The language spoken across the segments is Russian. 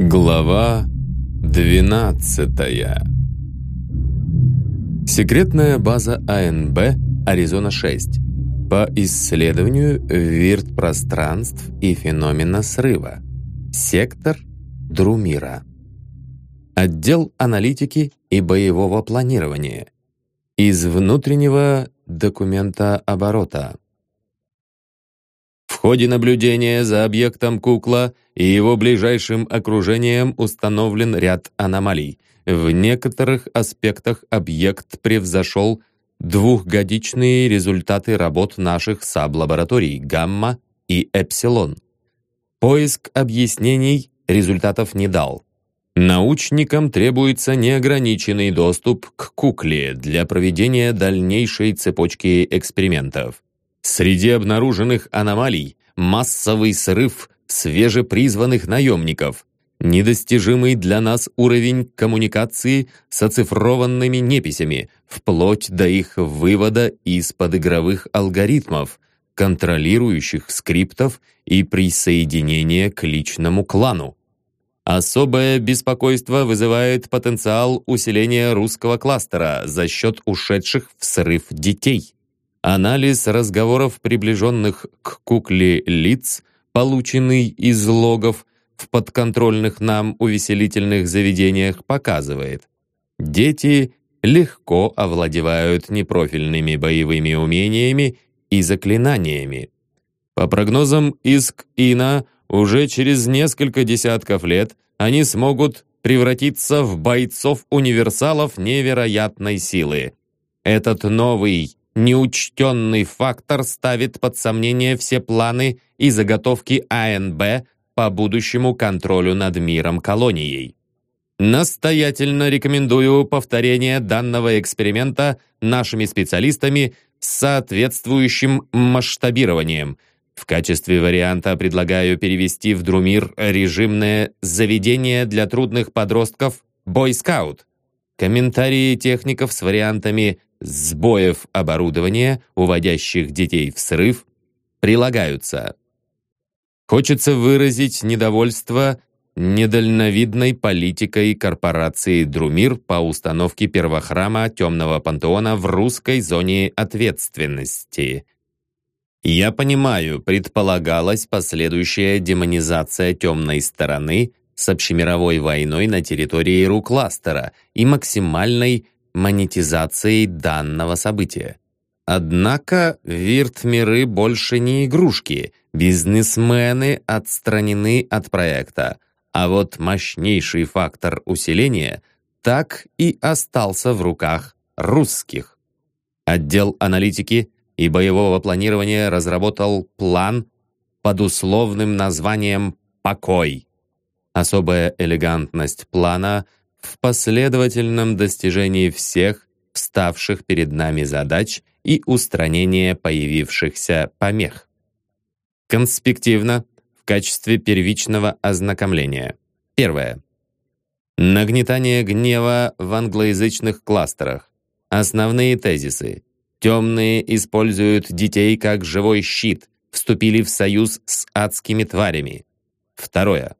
Глава 12 Секретная база АНБ Аризона-6 по исследованию вирт-пространств и феномена срыва. Сектор Друмира. Отдел аналитики и боевого планирования. Из внутреннего документа оборота ходе наблюдения за объектом кукла и его ближайшим окружением установлен ряд аномалий. В некоторых аспектах объект превзошел двухгодичные результаты работ наших саб-лабораторий «Гамма» и «Эпсилон». Поиск объяснений результатов не дал. Научникам требуется неограниченный доступ к кукле для проведения дальнейшей цепочки экспериментов. Среди обнаруженных аномалий массовый срыв свежепризванных наемников, недостижимый для нас уровень коммуникации с оцифрованными неписями, вплоть до их вывода из-под игровых алгоритмов, контролирующих скриптов и присоединения к личному клану. Особое беспокойство вызывает потенциал усиления русского кластера за счет ушедших в срыв детей. Анализ разговоров приближенных к кукле лиц, полученный из логов в подконтрольных нам увеселительных заведениях, показывает, дети легко овладевают непрофильными боевыми умениями и заклинаниями. По прогнозам ИСК-ИНА, уже через несколько десятков лет они смогут превратиться в бойцов-универсалов невероятной силы. Этот новый неучтенный фактор ставит под сомнение все планы и заготовки АНБ по будущему контролю над миром колонией. Настоятельно рекомендую повторение данного эксперимента нашими специалистами с соответствующим масштабированием. В качестве варианта предлагаю перевести в Друмир режимное заведение для трудных подростков «Бойскаут». Комментарии техников с вариантами сбоев оборудования, уводящих детей в срыв, прилагаются. Хочется выразить недовольство недальновидной политикой корпорации «Друмир» по установке первохрама Темного Пантеона в русской зоне ответственности. Я понимаю, предполагалась последующая демонизация темной стороны с общемировой войной на территории Рукластера и максимальной монетизацией данного события. Однако вирт-миры больше не игрушки, бизнесмены отстранены от проекта, а вот мощнейший фактор усиления так и остался в руках русских. Отдел аналитики и боевого планирования разработал план под условным названием «Покой». Особая элегантность плана – в последовательном достижении всех вставших перед нами задач и устранения появившихся помех. Конспективно, в качестве первичного ознакомления. Первое. Нагнетание гнева в англоязычных кластерах. Основные тезисы. Темные используют детей как живой щит, вступили в союз с адскими тварями. Второе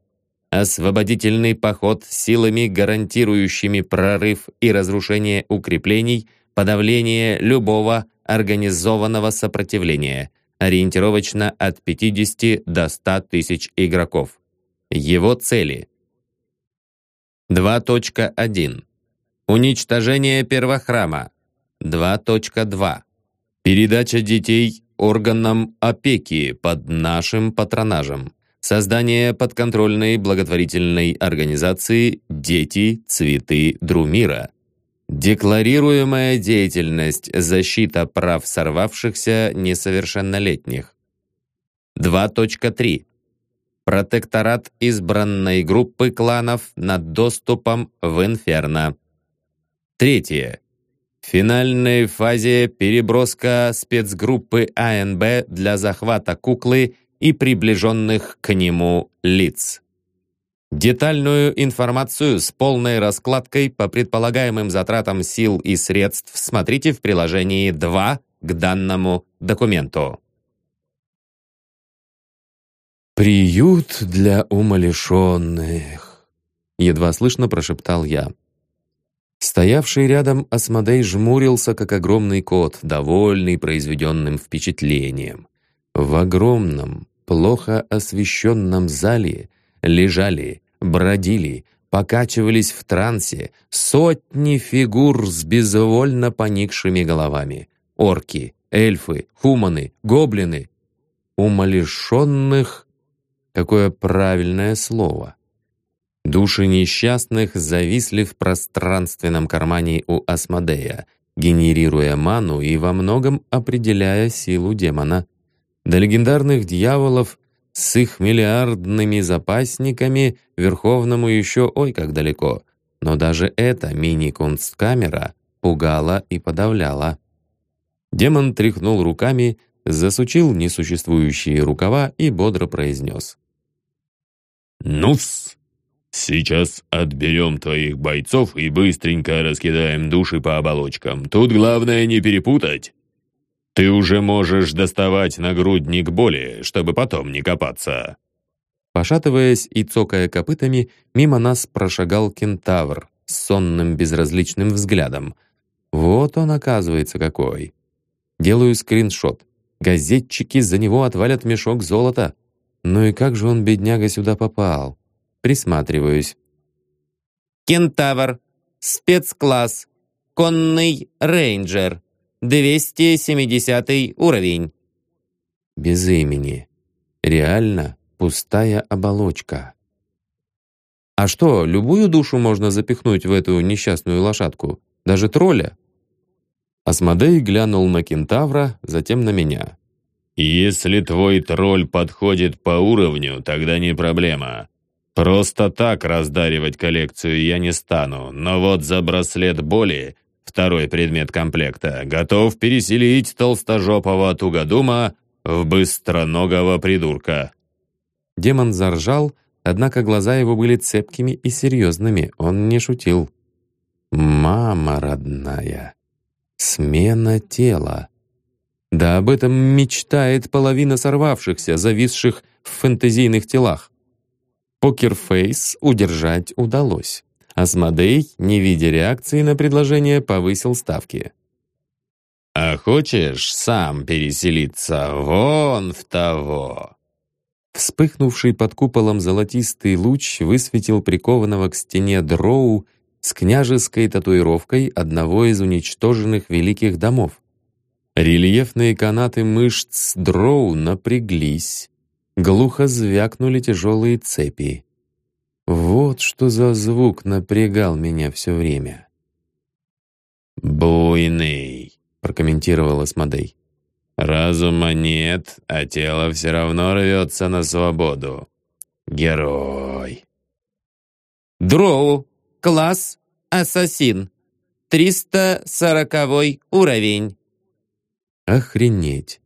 освободительный поход силами, гарантирующими прорыв и разрушение укреплений, подавление любого организованного сопротивления, ориентировочно от 50 до 100 тысяч игроков. Его цели. 2.1. Уничтожение первохрама. 2.2. Передача детей органам опеки под нашим патронажем. Создание подконтрольной благотворительной организации «Дети, цветы, Друмира». Декларируемая деятельность защита прав сорвавшихся несовершеннолетних. 2.3. Протекторат избранной группы кланов над доступом в Инферно. Третье. В финальной фазе переброска спецгруппы АНБ для захвата куклы и приближенных к нему лиц. Детальную информацию с полной раскладкой по предполагаемым затратам сил и средств смотрите в приложении 2 к данному документу. Приют для умалишенных. едва слышно прошептал я. Стоявший рядом Асмодей жмурился, как огромный кот, довольный произведенным впечатлением. В огромном, плохо освещенном зале лежали, бродили, покачивались в трансе сотни фигур с безвольно поникшими головами. Орки, эльфы, хуманы, гоблины. Умалишенных Какое правильное слово. Души несчастных зависли в пространственном кармане у Асмодея, генерируя ману и во многом определяя силу демона. До легендарных дьяволов с их миллиардными запасниками Верховному еще ой как далеко, но даже эта мини-кунсткамера пугала и подавляла. Демон тряхнул руками, засучил несуществующие рукава и бодро произнес. «Ну-с, сейчас отберем твоих бойцов и быстренько раскидаем души по оболочкам. Тут главное не перепутать. Ты уже можешь доставать нагрудник боли, чтобы потом не копаться». Пошатываясь и цокая копытами, мимо нас прошагал кентавр с сонным безразличным взглядом. Вот он, оказывается, какой. Делаю скриншот. Газетчики за него отвалят мешок золота. Ну и как же он, бедняга, сюда попал? Присматриваюсь. Кентавр. Спецкласс. Конный рейнджер. 270 уровень. Без имени. Реально пустая оболочка. А что, любую душу можно запихнуть в эту несчастную лошадку? Даже тролля? Асмодей глянул на кентавра, затем на меня. Если твой тролль подходит по уровню, тогда не проблема. Просто так раздаривать коллекцию я не стану, но вот за браслет боли, второй предмет комплекта, готов переселить толстожопого тугодума в быстроногого придурка». Демон заржал, однако глаза его были цепкими и серьезными, он не шутил. «Мама родная, смена тела». Да об этом мечтает половина сорвавшихся, зависших в фэнтезийных телах. Покерфейс удержать удалось. Асмодей, не видя реакции на предложение, повысил ставки. «А хочешь сам переселиться вон в того?» Вспыхнувший под куполом золотистый луч высветил прикованного к стене дроу с княжеской татуировкой одного из уничтоженных великих домов. Рельефные канаты мышц дроу напряглись. Глухо звякнули тяжелые цепи. Вот что за звук напрягал меня все время. «Буйный», — прокомментировал Асмодей. «Разума нет, а тело все равно рвется на свободу. Герой». «Дроу, класс, ассасин, 340 уровень». Охренеть.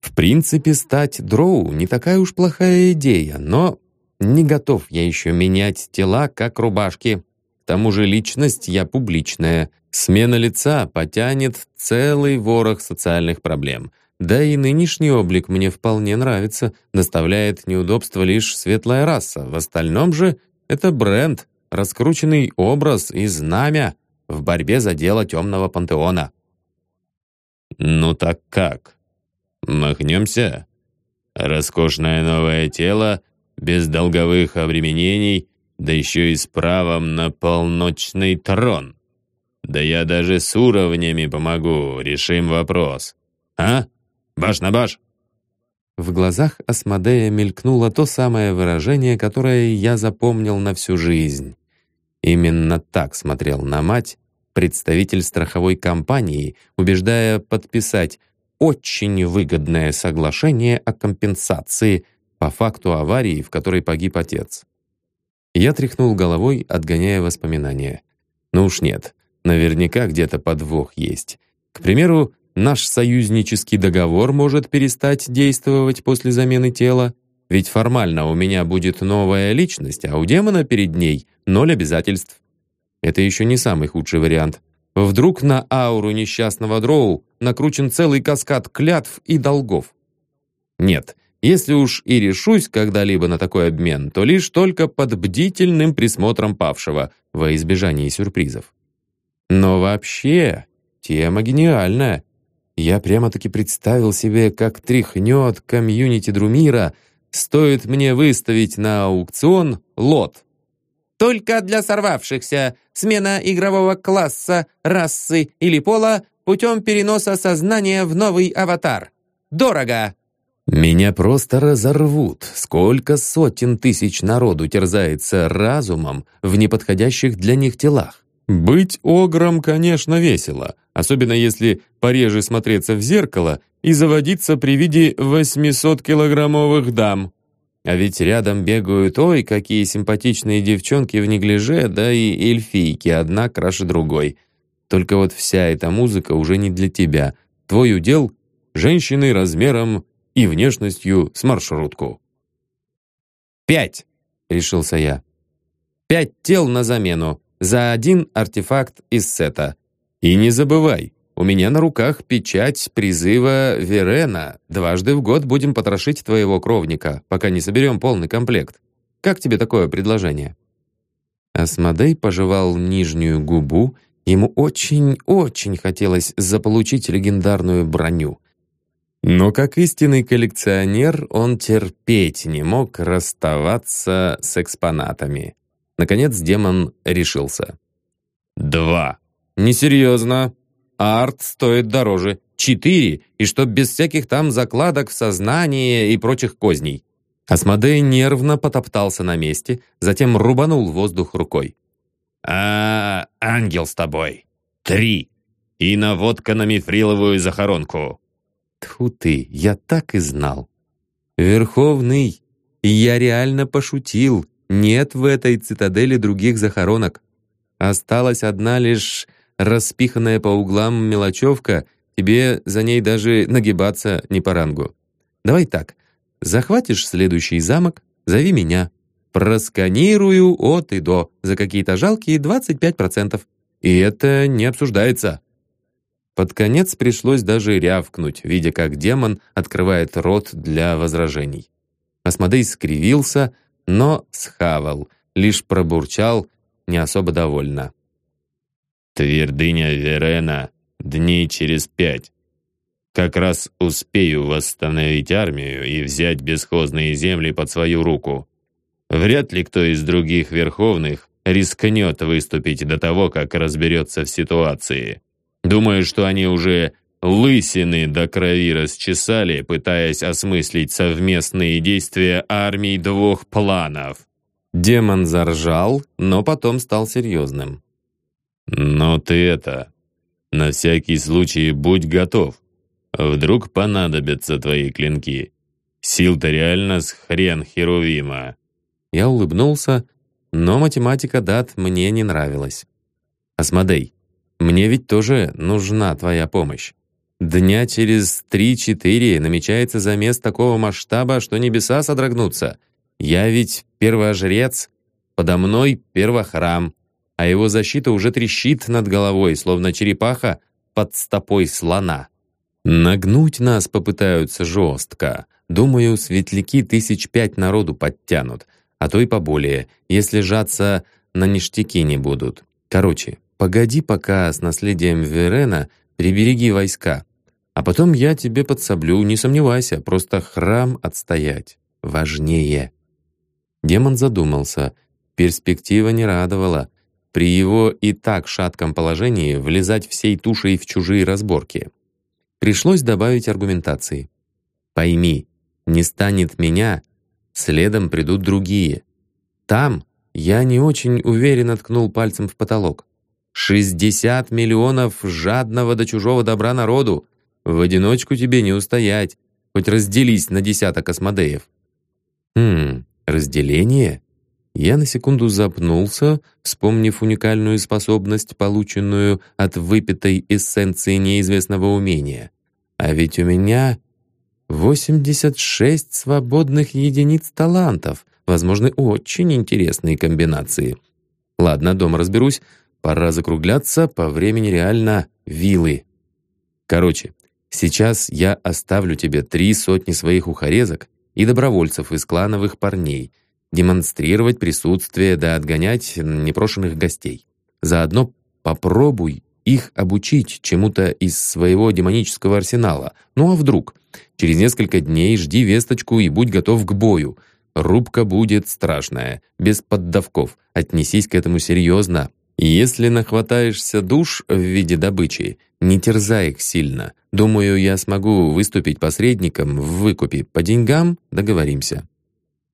В принципе, стать дроу не такая уж плохая идея, но не готов я еще менять тела, как рубашки. К тому же личность я публичная. Смена лица потянет целый ворох социальных проблем. Да и нынешний облик мне вполне нравится, доставляет неудобства лишь светлая раса. В остальном же это бренд, раскрученный образ и знамя в борьбе за дело темного пантеона. «Ну так как? Махнемся? Роскошное новое тело, без долговых обременений, да еще и с правом на полночный трон. Да я даже с уровнями помогу, решим вопрос. А? Баш на баш?» В глазах Асмодея мелькнуло то самое выражение, которое я запомнил на всю жизнь. Именно так смотрел на мать, представитель страховой компании, убеждая подписать очень выгодное соглашение о компенсации по факту аварии, в которой погиб отец. Я тряхнул головой, отгоняя воспоминания. Ну уж нет, наверняка где-то подвох есть. К примеру, наш союзнический договор может перестать действовать после замены тела, ведь формально у меня будет новая личность, а у демона перед ней ноль обязательств. Это еще не самый худший вариант. Вдруг на ауру несчастного дроу накручен целый каскад клятв и долгов. Нет, Если уж и решусь когда-либо на такой обмен, то лишь только под бдительным присмотром павшего, во избежание сюрпризов. Но вообще, тема гениальная. Я прямо-таки представил себе, как тряхнет комьюнити Друмира, стоит мне выставить на аукцион лот. Только для сорвавшихся. Смена игрового класса, расы или пола путем переноса сознания в новый аватар. Дорого. Меня просто разорвут. Сколько сотен тысяч народу терзается разумом в неподходящих для них телах. Быть огром, конечно, весело, особенно если пореже смотреться в зеркало и заводиться при виде 800-килограммовых дам. А ведь рядом бегают, ой, какие симпатичные девчонки в неглиже, да и эльфийки, одна краше другой. Только вот вся эта музыка уже не для тебя. Твой удел — женщины размером и внешностью с маршрутку. «Пять!» — решился я. «Пять тел на замену, за один артефакт из сета. И не забывай, у меня на руках печать призыва Верена. Дважды в год будем потрошить твоего кровника, пока не соберем полный комплект. Как тебе такое предложение?» Асмодей пожевал нижнюю губу. Ему очень-очень хотелось заполучить легендарную броню. Но как истинный коллекционер он терпеть не мог расставаться с экспонатами. Наконец демон решился. «Два». «Несерьезно. Арт стоит дороже. Четыре, и чтоб без всяких там закладок в сознание и прочих козней». Асмодей нервно потоптался на месте, затем рубанул воздух рукой. «А, ангел с тобой. Три. И наводка на мифриловую захоронку». Тьфу ты, я так и знал. Верховный, я реально пошутил. Нет в этой цитадели других захоронок. Осталась одна лишь распиханная по углам мелочевка, тебе за ней даже нагибаться не по рангу. Давай так, захватишь следующий замок, зови меня. Просканирую от и до за какие-то жалкие 25%. И это не обсуждается. Под конец пришлось даже рявкнуть, видя, как демон открывает рот для возражений. Асмодей скривился, но схавал, лишь пробурчал, не особо довольно. «Твердыня Верена, дней через пять. Как раз успею восстановить армию и взять бесхозные земли под свою руку. Вряд ли кто из других верховных рискнет выступить до того, как разберется в ситуации». Думаю, что они уже лысины до крови расчесали, пытаясь осмыслить совместные действия армий двух планов. Демон заржал, но потом стал серьезным. «Но ты это... На всякий случай будь готов. Вдруг понадобятся твои клинки. Сил-то реально с хрен Херувима». Я улыбнулся, но математика дат мне не нравилась. «Асмодей, мне ведь тоже нужна твоя помощь. Дня через три-четыре намечается замес такого масштаба, что небеса содрогнутся. Я ведь первожрец, подо мной первохрам, а его защита уже трещит над головой, словно черепаха под стопой слона. Нагнуть нас попытаются жестко. Думаю, светляки тысяч пять народу подтянут, а то и поболее, если жаться на ништяки не будут. Короче, Погоди пока с наследием Верена, прибереги войска. А потом я тебе подсоблю, не сомневайся, просто храм отстоять важнее». Демон задумался. Перспектива не радовала. При его и так шатком положении влезать всей тушей в чужие разборки. Пришлось добавить аргументации. «Пойми, не станет меня, следом придут другие. Там я не очень уверенно ткнул пальцем в потолок. 60 миллионов жадного до чужого добра народу. В одиночку тебе не устоять. Хоть разделись на десяток осмодеев. Хм, разделение? Я на секунду запнулся, вспомнив уникальную способность, полученную от выпитой эссенции неизвестного умения. А ведь у меня 86 свободных единиц талантов, возможны очень интересные комбинации. Ладно, дома разберусь, Пора закругляться, по времени реально вилы. Короче, сейчас я оставлю тебе три сотни своих ухорезок и добровольцев из клановых парней, демонстрировать присутствие да отгонять непрошенных гостей. Заодно попробуй их обучить чему-то из своего демонического арсенала. Ну а вдруг? Через несколько дней жди весточку и будь готов к бою. Рубка будет страшная, без поддавков. Отнесись к этому серьезно. Если нахватаешься душ в виде добычи, не терзай их сильно. Думаю, я смогу выступить посредником в выкупе. По деньгам договоримся».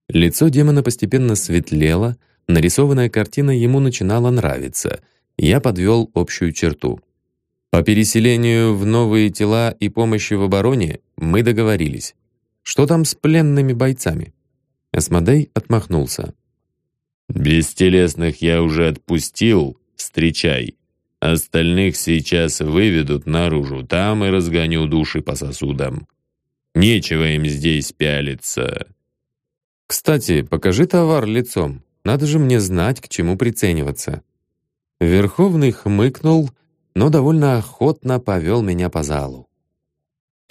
Лицо демона постепенно светлело, нарисованная картина ему начинала нравиться. Я подвел общую черту. По переселению в новые тела и помощи в обороне мы договорились. Что там с пленными бойцами? Асмодей отмахнулся. «Бестелесных я уже отпустил, встречай. Остальных сейчас выведут наружу, там и разгоню души по сосудам. Нечего им здесь пялиться». «Кстати, покажи товар лицом. Надо же мне знать, к чему прицениваться». Верховный хмыкнул, но довольно охотно повел меня по залу.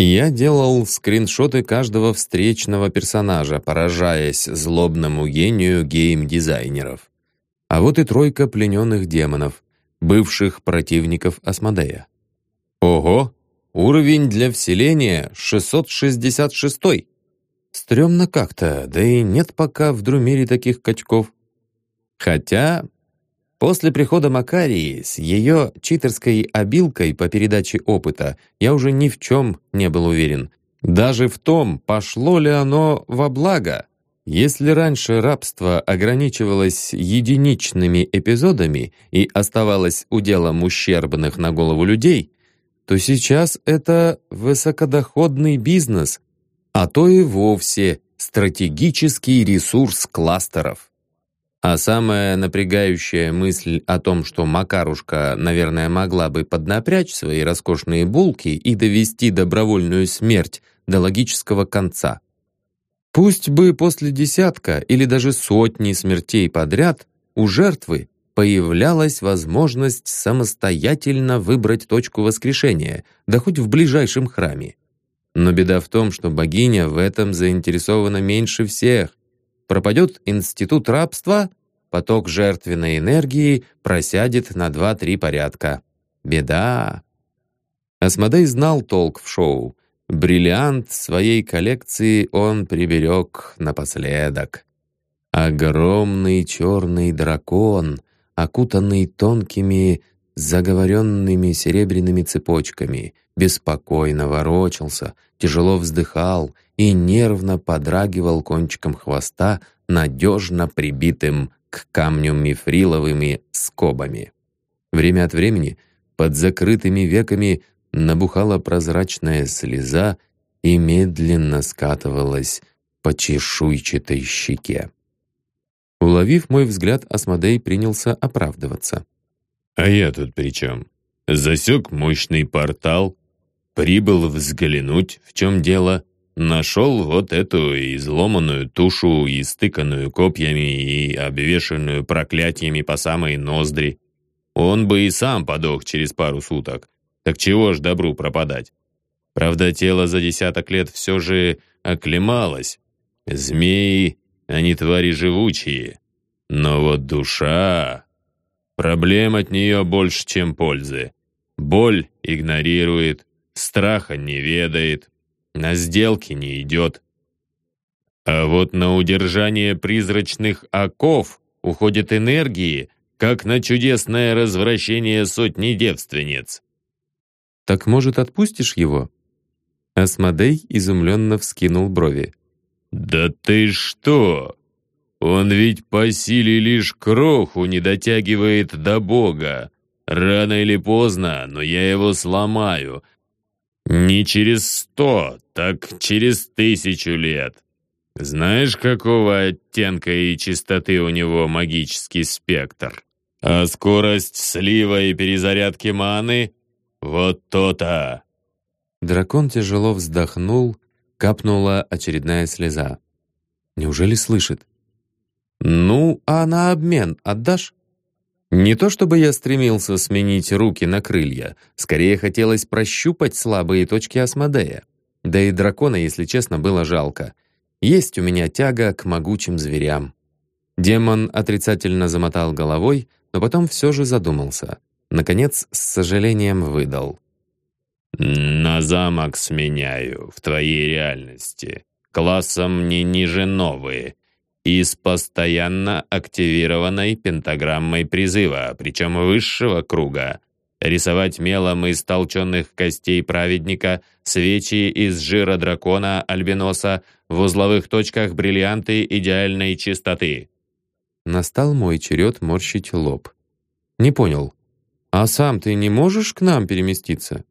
Я делал скриншоты каждого встречного персонажа, поражаясь злобному гению гейм-дизайнеров. А вот и тройка плененных демонов, бывших противников Асмодея. Ого! Уровень для вселения 666. Стремно как-то, да и нет пока в Друмире таких качков. Хотя После прихода Макарии с ее читерской обилкой по передаче опыта я уже ни в чем не был уверен. Даже в том, пошло ли оно во благо. Если раньше рабство ограничивалось единичными эпизодами и оставалось уделом ущербных на голову людей, то сейчас это высокодоходный бизнес, а то и вовсе стратегический ресурс кластеров. А самая напрягающая мысль о том, что Макарушка, наверное, могла бы поднапрячь свои роскошные булки и довести добровольную смерть до логического конца. Пусть бы после десятка или даже сотни смертей подряд у жертвы появлялась возможность самостоятельно выбрать точку воскрешения, да хоть в ближайшем храме. Но беда в том, что богиня в этом заинтересована меньше всех, Пропадет институт рабства, поток жертвенной энергии просядет на 2-3 порядка. Беда. Асмодей знал толк в шоу. Бриллиант своей коллекции он приберег напоследок. Огромный черный дракон, окутанный тонкими заговоренными серебряными цепочками, беспокойно ворочался, тяжело вздыхал и нервно подрагивал кончиком хвоста, надежно прибитым к камню мифриловыми скобами. Время от времени под закрытыми веками набухала прозрачная слеза и медленно скатывалась по чешуйчатой щеке. Уловив мой взгляд, Асмодей принялся оправдываться. «А я тут при чем? Засек мощный портал, Прибыл взглянуть, в чем дело. Нашел вот эту изломанную тушу, истыканную копьями и обвешанную проклятиями по самой ноздри. Он бы и сам подох через пару суток. Так чего ж добру пропадать? Правда, тело за десяток лет все же оклемалось. Змеи, они твари живучие. Но вот душа... Проблем от нее больше, чем пользы. Боль игнорирует, страха не ведает, на сделки не идет. А вот на удержание призрачных оков уходит энергии, как на чудесное развращение сотни девственниц. «Так, может, отпустишь его?» Асмодей изумленно вскинул брови. «Да ты что? Он ведь по силе лишь кроху не дотягивает до Бога. Рано или поздно, но я его сломаю, не через сто, так через тысячу лет. Знаешь, какого оттенка и чистоты у него магический спектр? А скорость слива и перезарядки маны — вот то-то. Дракон тяжело вздохнул, капнула очередная слеза. Неужели слышит? «Ну, а на обмен отдашь?» Не то чтобы я стремился сменить руки на крылья, скорее хотелось прощупать слабые точки Асмодея. Да и дракона, если честно, было жалко. Есть у меня тяга к могучим зверям. Демон отрицательно замотал головой, но потом все же задумался. Наконец, с сожалением выдал. «На замок сменяю, в твоей реальности. Классом не ниже новые. И с постоянно активированной пентаграммой призыва, причем высшего круга. Рисовать мелом из толченных костей праведника, свечи из жира дракона, альбиноса, в узловых точках бриллианты идеальной чистоты». Настал мой черед морщить лоб. «Не понял. А сам ты не можешь к нам переместиться?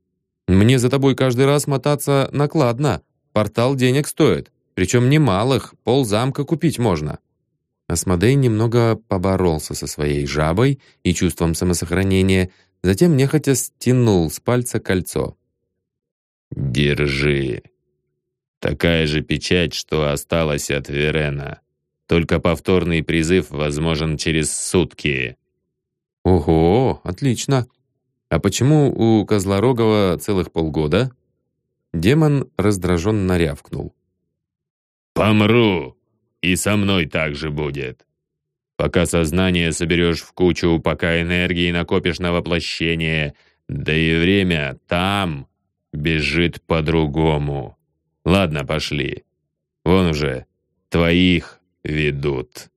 Мне за тобой каждый раз мотаться накладно. Портал денег стоит, причем немалых, ползамка купить можно». Асмодей немного поборолся со своей жабой и чувством самосохранения, затем нехотя стянул с пальца кольцо. «Держи. Такая же печать, что осталась от Верена. Только повторный призыв возможен через сутки». «Ого, отлично. А почему у Козлорогова целых полгода?» Демон раздраженно рявкнул. «Помру, и со мной так же будет. Пока сознание соберешь в кучу, пока энергии накопишь на воплощение, да и время там бежит по-другому. Ладно, пошли. Вон уже твоих ведут».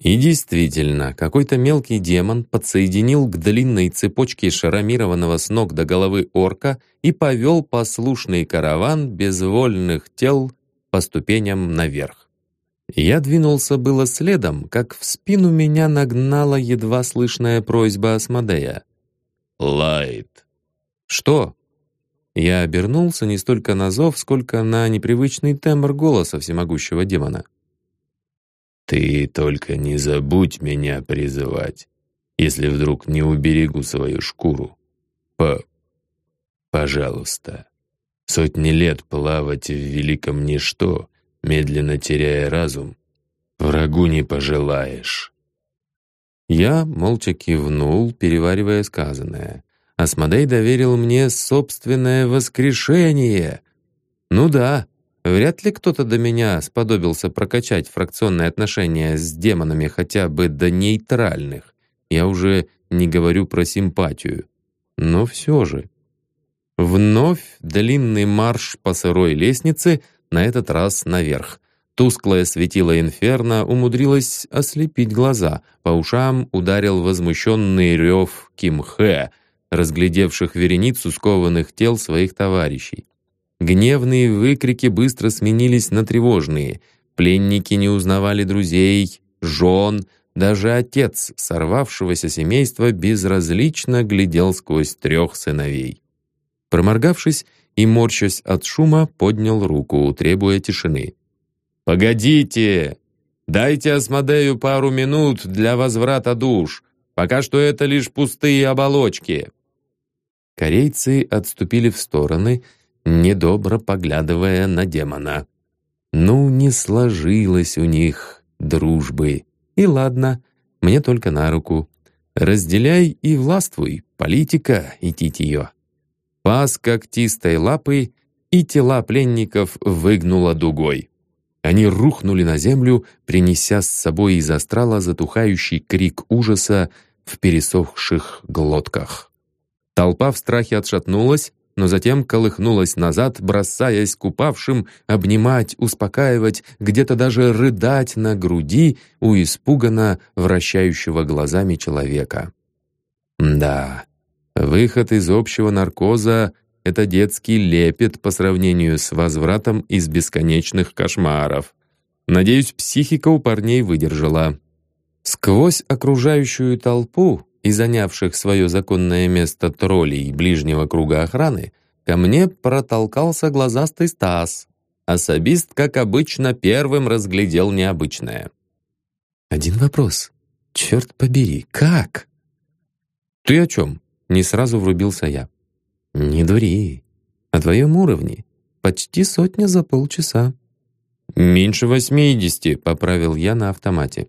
И действительно, какой-то мелкий демон подсоединил к длинной цепочке шаромированного с ног до головы орка и повел послушный караван безвольных тел по ступеням наверх. Я двинулся было следом, как в спину меня нагнала едва слышная просьба Асмодея. «Лайт». «Что?» Я обернулся не столько на зов, сколько на непривычный тембр голоса всемогущего демона. «Ты только не забудь меня призывать, если вдруг не уберегу свою шкуру. По... Пожалуйста. Сотни лет плавать в великом ничто, медленно теряя разум, врагу не пожелаешь». Я молча кивнул, переваривая сказанное. Асмодей доверил мне собственное воскрешение. Ну да, Вряд ли кто-то до меня сподобился прокачать фракционные отношения с демонами хотя бы до нейтральных. Я уже не говорю про симпатию. Но все же. Вновь длинный марш по сырой лестнице, на этот раз наверх. Тусклое светило инферно умудрилось ослепить глаза. По ушам ударил возмущенный рев Кимхэ, разглядевших вереницу скованных тел своих товарищей. Гневные выкрики быстро сменились на тревожные. Пленники не узнавали друзей, жен, даже отец сорвавшегося семейства безразлично глядел сквозь трех сыновей. Проморгавшись и морщась от шума, поднял руку, требуя тишины. «Погодите! Дайте Асмодею пару минут для возврата душ. Пока что это лишь пустые оболочки». Корейцы отступили в стороны, недобро поглядывая на демона. Ну, не сложилось у них дружбы. И ладно, мне только на руку. Разделяй и властвуй, политика и титье. Пас когтистой лапой, и тела пленников выгнула дугой. Они рухнули на землю, принеся с собой из астрала затухающий крик ужаса в пересохших глотках. Толпа в страхе отшатнулась, но затем колыхнулась назад, бросаясь к упавшим, обнимать, успокаивать, где-то даже рыдать на груди у испуганно вращающего глазами человека. Да, выход из общего наркоза — это детский лепет по сравнению с возвратом из бесконечных кошмаров. Надеюсь, психика у парней выдержала. Сквозь окружающую толпу и занявших свое законное место троллей ближнего круга охраны, ко мне протолкался глазастый Стас. Особист, как обычно, первым разглядел необычное. «Один вопрос. Черт побери, как?» «Ты о чем?» — не сразу врубился я. «Не дури. О твоем уровне. Почти сотня за полчаса». «Меньше восьмидесяти», — поправил я на автомате.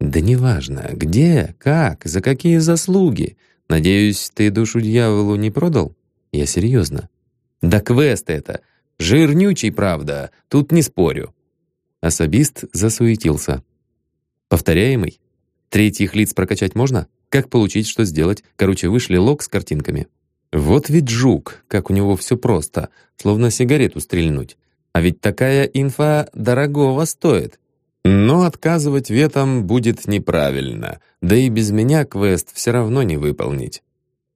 «Да неважно, где, как, за какие заслуги. Надеюсь, ты душу дьяволу не продал? Я серьезно. Да квест это. Жирнючий, правда, тут не спорю». Особист засуетился. Повторяемый? Третьих лиц прокачать можно? Как получить, что сделать? Короче, вышли лог с картинками. Вот ведь жук, как у него все просто, словно сигарету стрельнуть. А ведь такая инфа дорогого стоит. Но отказывать ветам будет неправильно, да и без меня квест все равно не выполнить.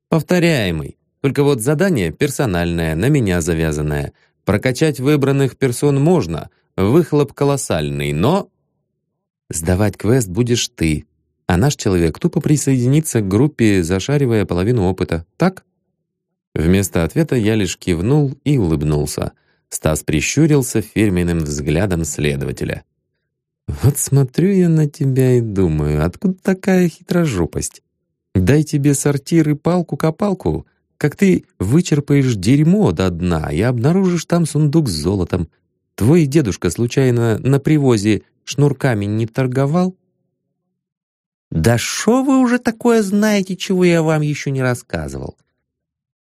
Повторяемый, только вот задание персональное, на меня завязанное. Прокачать выбранных персон можно, выхлоп колоссальный, но... Сдавать квест будешь ты, а наш человек тупо присоединится к группе, зашаривая половину опыта, так? Вместо ответа я лишь кивнул и улыбнулся. Стас прищурился фирменным взглядом следователя. «Вот смотрю я на тебя и думаю, откуда такая хитрожопость? Дай тебе сортир и палку-копалку, как ты вычерпаешь дерьмо до дна и обнаружишь там сундук с золотом. Твой дедушка случайно на привозе шнурками не торговал?» «Да шо вы уже такое знаете, чего я вам еще не рассказывал?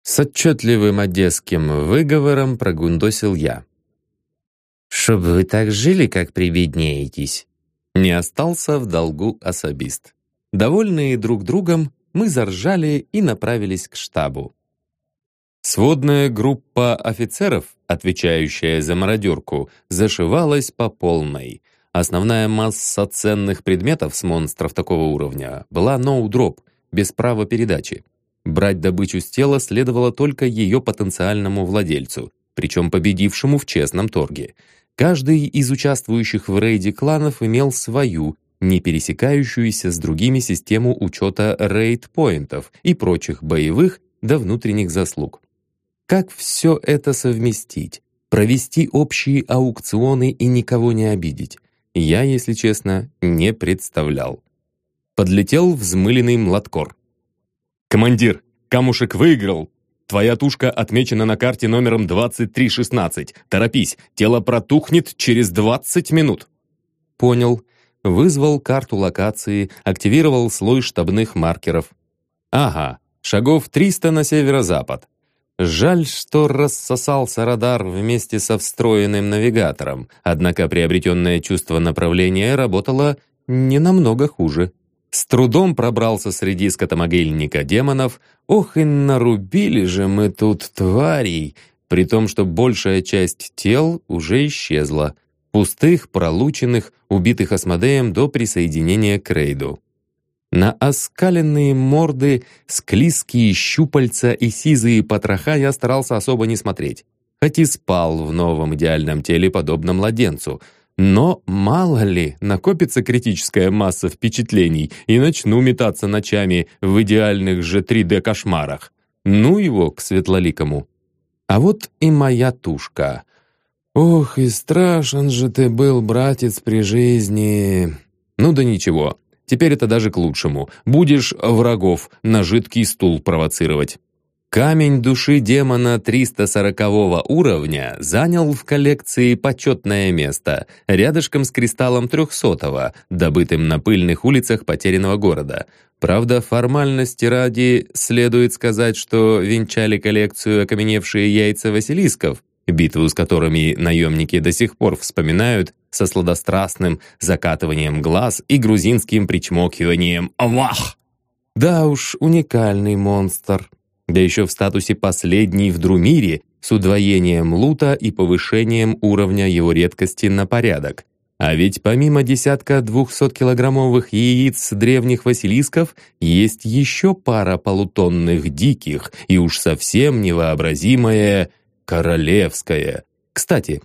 С отчетливым одесским выговором прогундосил я. «Чтоб вы так жили, как прибеднеетесь!» Не остался в долгу особист. Довольные друг другом, мы заржали и направились к штабу. Сводная группа офицеров, отвечающая за мародерку, зашивалась по полной. Основная масса ценных предметов с монстров такого уровня была ноу-дроп, без права передачи. Брать добычу с тела следовало только ее потенциальному владельцу, причем победившему в честном торге. Каждый из участвующих в рейде кланов имел свою, не пересекающуюся с другими систему учета рейд-поинтов и прочих боевых до внутренних заслуг. Как все это совместить? Провести общие аукционы и никого не обидеть? Я, если честно, не представлял. Подлетел взмыленный младкор. «Командир, камушек выиграл. Твоя тушка отмечена на карте номером 2316. Торопись, тело протухнет через 20 минут». «Понял». Вызвал карту локации, активировал слой штабных маркеров. «Ага, шагов 300 на северо-запад. Жаль, что рассосался радар вместе со встроенным навигатором, однако приобретенное чувство направления работало не намного хуже. С трудом пробрался среди скотомогильника демонов. Ох, и нарубили же мы тут тварей, при том, что большая часть тел уже исчезла. Пустых, пролученных, убитых осмодеем до присоединения к рейду. На оскаленные морды, склизкие щупальца и сизые потроха я старался особо не смотреть. Хоть и спал в новом идеальном теле, подобно младенцу — но мало ли, накопится критическая масса впечатлений и начну метаться ночами в идеальных же 3D-кошмарах. Ну его к светлоликому. А вот и моя тушка. Ох, и страшен же ты был, братец, при жизни. Ну да ничего, теперь это даже к лучшему. Будешь врагов на жидкий стул провоцировать. Камень души демона 340 уровня занял в коллекции почетное место, рядышком с кристаллом 300 добытым на пыльных улицах потерянного города. Правда, формальности ради следует сказать, что венчали коллекцию окаменевшие яйца Василисков, битву с которыми наемники до сих пор вспоминают со сладострастным закатыванием глаз и грузинским причмокиванием «Вах!». Да уж, уникальный монстр да еще в статусе последний в Друмире с удвоением лута и повышением уровня его редкости на порядок. А ведь помимо десятка 200-килограммовых яиц древних василисков, есть еще пара полутонных диких и уж совсем невообразимое королевское. Кстати,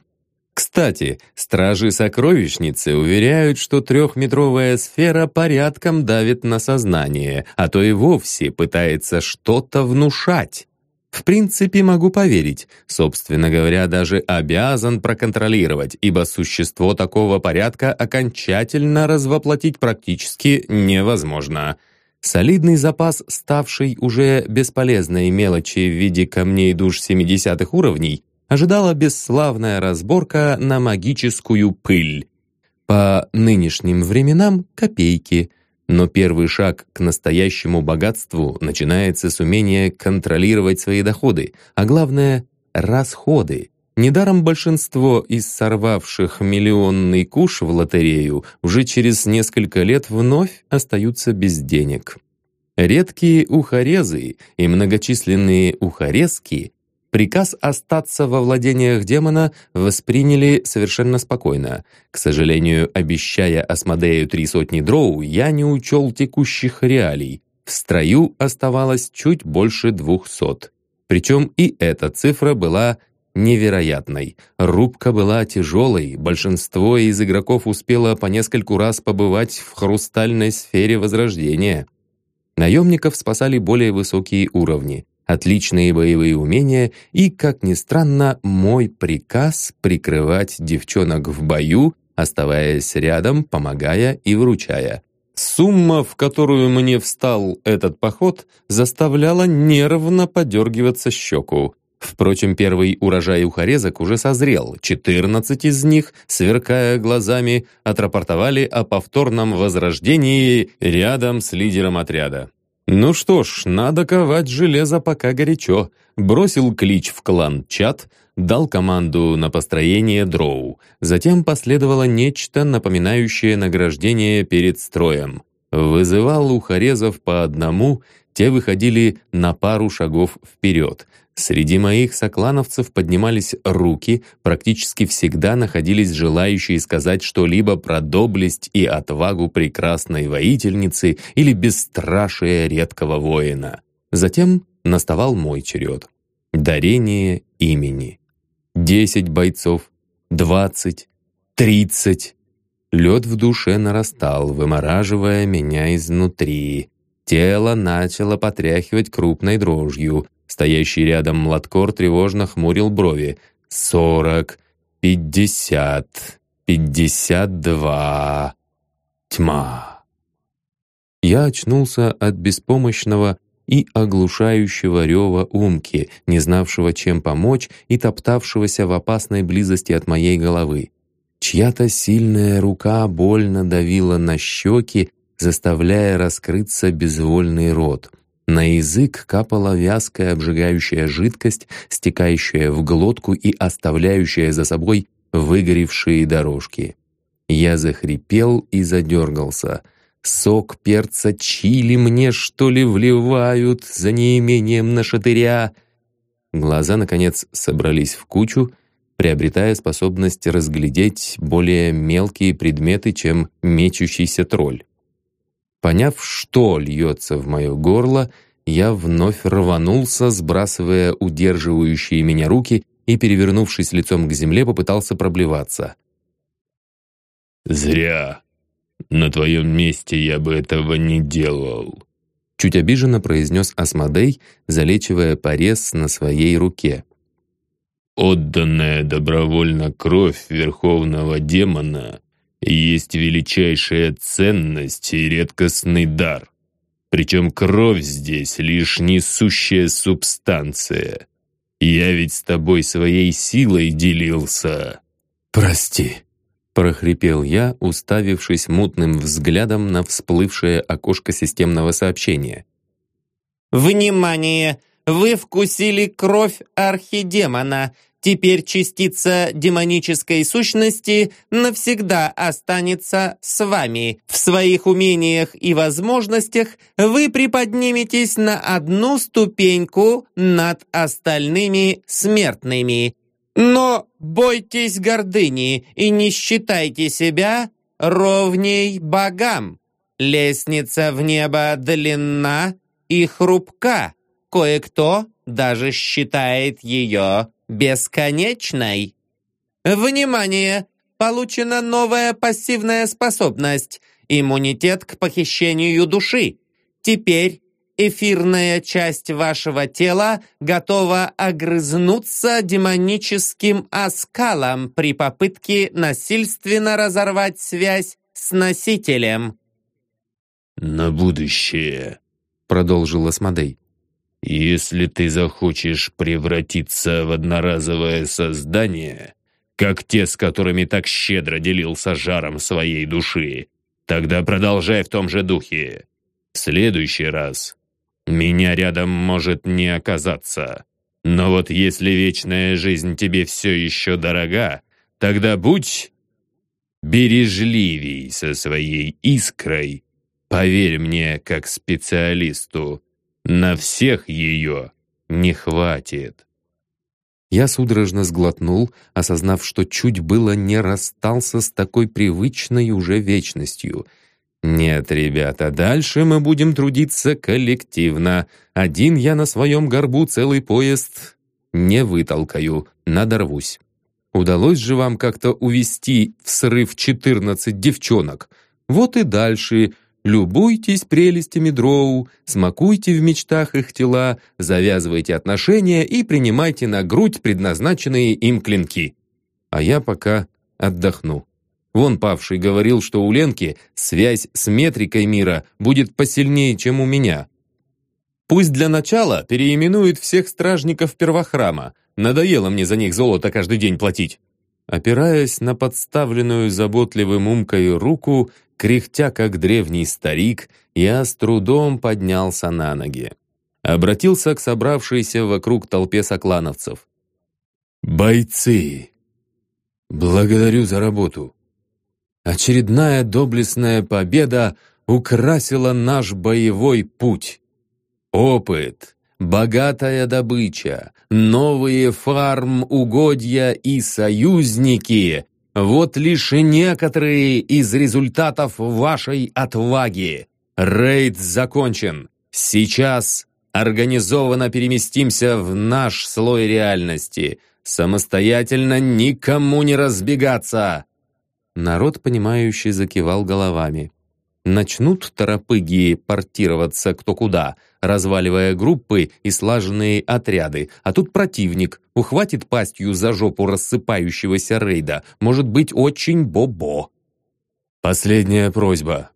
кстати, стражи сокровищницы уверяют, что трехметровая сфера порядком давит на сознание, а то и вовсе пытается что-то внушать. В принципе, могу поверить. Собственно говоря, даже обязан проконтролировать, ибо существо такого порядка окончательно развоплотить практически невозможно. Солидный запас, ставший уже бесполезной мелочи в виде камней душ 70-х уровней, ожидала бесславная разборка на магическую пыль. По нынешним временам — копейки, но первый шаг к настоящему богатству начинается с умения контролировать свои доходы, а главное — расходы. Недаром большинство из сорвавших миллионный куш в лотерею уже через несколько лет вновь остаются без денег. Редкие ухорезы и многочисленные ухорезки приказ остаться во владениях демона восприняли совершенно спокойно. К сожалению, обещая Асмодею три сотни дроу, я не учел текущих реалий. В строю оставалось чуть больше двухсот. Причем и эта цифра была невероятной. Рубка была тяжелой, большинство из игроков успело по нескольку раз побывать в хрустальной сфере Возрождения. Наемников спасали более высокие уровни, отличные боевые умения и, как ни странно, мой приказ прикрывать девчонок в бою, оставаясь рядом, помогая и вручая. Сумма, в которую мне встал этот поход, заставляла нервно подергиваться щеку. Впрочем, первый урожай ухорезок уже созрел. 14 из них, сверкая глазами, отрапортовали о повторном возрождении рядом с лидером отряда. Ну что ж, надо ковать железо пока горячо. Бросил клич в клан-чат, дал команду на построение дроу. Затем последовало нечто, напоминающее награждение перед строем. Вызывал ухорезов по одному, те выходили на пару шагов вперед. Среди моих соклановцев поднимались руки, практически всегда находились желающие сказать что-либо про доблесть и отвагу прекрасной воительницы или бесстрашие редкого воина. Затем наставал мой черед. Дарение имени. Десять бойцов, двадцать, тридцать. Лед в душе нарастал, вымораживая меня изнутри. Тело начало потряхивать крупной дрожью. Стоящий рядом Младкор тревожно хмурил брови. «Сорок, пятьдесят, пятьдесят два. Тьма». Я очнулся от беспомощного и оглушающего рева умки, не знавшего, чем помочь, и топтавшегося в опасной близости от моей головы. Чья-то сильная рука больно давила на щеки, заставляя раскрыться безвольный рот — на язык капала вязкая обжигающая жидкость, стекающая в глотку и оставляющая за собой выгоревшие дорожки. Я захрипел и задергался. Сок перца чили мне, что ли, вливают за неимением на шатыря? Глаза, наконец, собрались в кучу, приобретая способность разглядеть более мелкие предметы, чем мечущийся тролль. Поняв, что льется в мое горло, я вновь рванулся, сбрасывая удерживающие меня руки и, перевернувшись лицом к земле, попытался проблеваться. «Зря. На твоем месте я бы этого не делал», чуть обиженно произнес Асмодей, залечивая порез на своей руке. «Отданная добровольно кровь верховного демона есть величайшая ценность и редкостный дар. Причем кровь здесь лишь несущая субстанция. Я ведь с тобой своей силой делился. Прости, прохрипел я, уставившись мутным взглядом на всплывшее окошко системного сообщения. «Внимание! Вы вкусили кровь архидемона. Теперь частица демонической сущности навсегда останется с вами. В своих умениях и возможностях вы приподниметесь на одну ступеньку над остальными смертными. Но бойтесь гордыни и не считайте себя ровней богам. Лестница в небо длинна и хрупка. Кое-кто даже считает ее бесконечной. Внимание! Получена новая пассивная способность – иммунитет к похищению души. Теперь эфирная часть вашего тела готова огрызнуться демоническим оскалом при попытке насильственно разорвать связь с носителем. «На будущее», — продолжил Асмодей. Если ты захочешь превратиться в одноразовое создание, как те, с которыми так щедро делился жаром своей души, тогда продолжай в том же духе. В следующий раз меня рядом может не оказаться. Но вот если вечная жизнь тебе все еще дорога, тогда будь бережливей со своей искрой. Поверь мне, как специалисту, на всех ее не хватит. Я судорожно сглотнул, осознав, что чуть было не расстался с такой привычной уже вечностью — «Нет, ребята, дальше мы будем трудиться коллективно. Один я на своем горбу целый поезд не вытолкаю, надорвусь. Удалось же вам как-то увести в срыв 14 девчонок. Вот и дальше. Любуйтесь прелестями дроу, смакуйте в мечтах их тела, завязывайте отношения и принимайте на грудь предназначенные им клинки. А я пока отдохну. Вон павший говорил, что у Ленки связь с метрикой мира будет посильнее, чем у меня. Пусть для начала переименует всех стражников первохрама. Надоело мне за них золото каждый день платить. Опираясь на подставленную заботливым умкою руку, кряхтя как древний старик, я с трудом поднялся на ноги. Обратился к собравшейся вокруг толпе соклановцев. «Бойцы! Благодарю за работу. Очередная доблестная победа украсила наш боевой путь. Опыт, богатая добыча, новые фарм-угодья и союзники — вот лишь некоторые из результатов вашей отваги. Рейд закончен. Сейчас организованно переместимся в наш слой реальности. Самостоятельно никому не разбегаться. Народ, понимающий, закивал головами. Начнут торопыги портироваться кто куда, разваливая группы и слаженные отряды, а тут противник ухватит пастью за жопу рассыпающегося рейда, может быть очень бобо. Последняя просьба.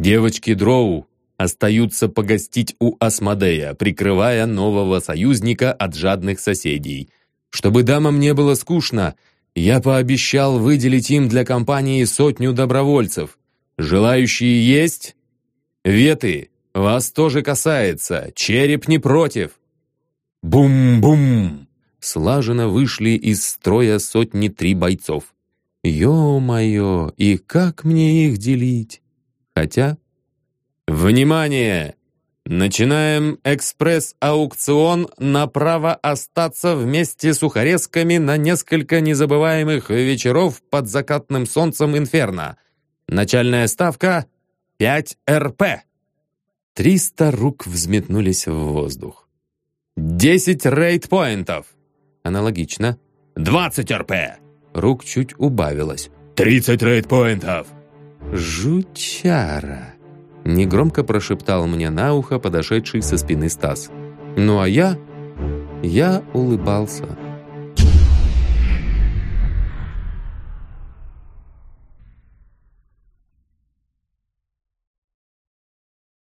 Девочки Дроу остаются погостить у Асмодея, прикрывая нового союзника от жадных соседей. Чтобы дамам не было скучно, я пообещал выделить им для компании сотню добровольцев. Желающие есть? Веты, вас тоже касается. Череп не против. Бум-бум! Слаженно вышли из строя сотни три бойцов. Ё-моё, и как мне их делить? Хотя... Внимание! Начинаем экспресс-аукцион на право остаться вместе с ухаресками на несколько незабываемых вечеров под закатным солнцем Инферно. Начальная ставка — 5 РП. Триста рук взметнулись в воздух. «Десять рейд-поинтов!» Аналогично. «Двадцать РП!» Рук чуть убавилось. «Тридцать рейд-поинтов!» «Жучара!» Негромко прошептал мне на ухо подошедший со спины Стас. Ну а я... Я улыбался.